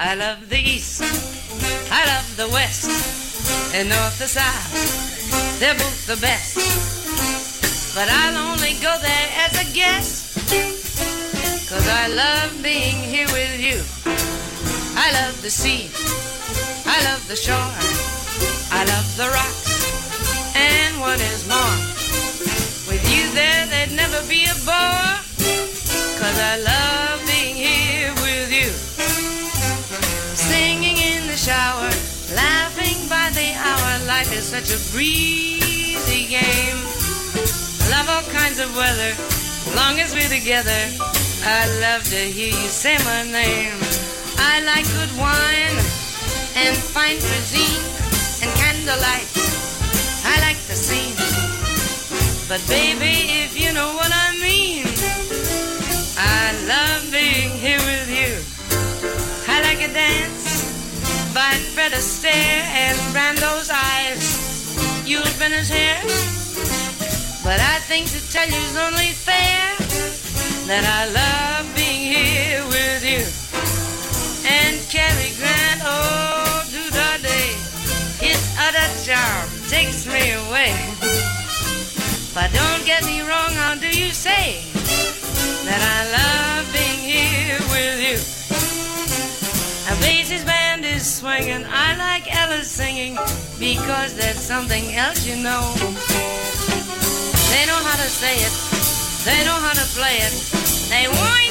I love the East. I love the West. And North to South. They're both the best. But I'll only go there as a guest. Cause I love being here with you. I love the sea. I love the shore. I love the rocks. Is such a breezy game. Love all kinds of weather, long as we're together. I love to hear you say my name. I like good wine and fine cuisine and candlelight. I like the scene. But baby, if you know what I mean, I love being here with you. I like a dance by Fred Astaire. But I think to tell you's only fair that I love being here with you. And Cary Grant, oh, do the day, his other charm takes me away. But don't get me wrong, how do you say that I love is swinging, I like Ella singing because there's something else you know. They know how to say it, they know how to play it. They wind